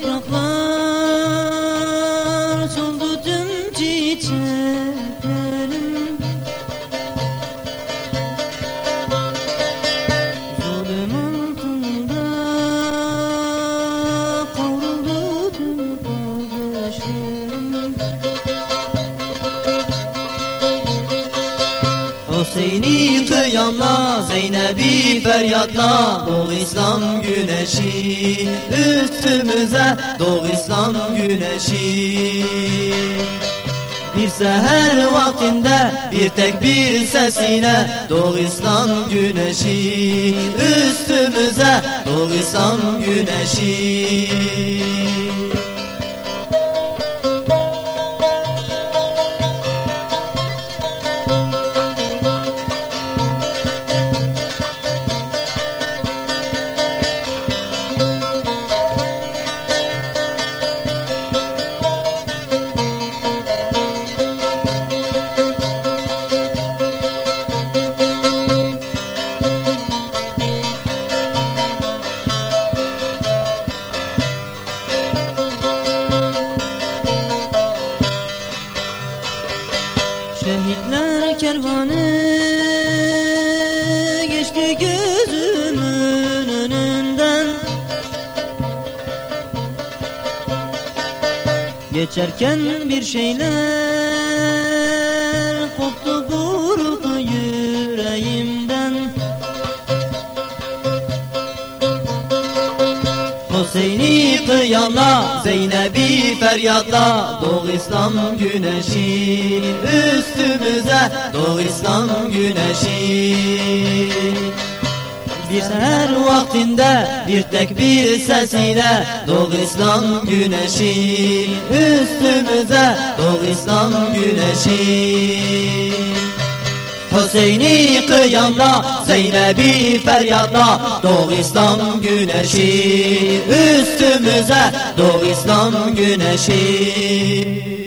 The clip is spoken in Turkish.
Blah blah. Kıyamla Zeynep'i feryatla Doğu İslam güneşi Üstümüze Doğu İslam güneşi. Bir seher vaktinde bir tek bir sesine Doğu İslam güneşi üstümüze Doğu İslam güneşi Şehitler kervanı geçti gözümün önünden. Geçerken bir şeyler Hüseyin'i kıyamla Zeynep'i feryatla Doğu İslam güneşi üstümüze Doğu İslam güneşi. Bir seher vaktinde bir tek bir sesiyle Doğu İslam güneşi üstümüze Doğu İslam güneşi Hüseyin'i kıyamla Zeynep'i feryatla Doğu İslam güneşi üstümüze Doğu İslam güneşi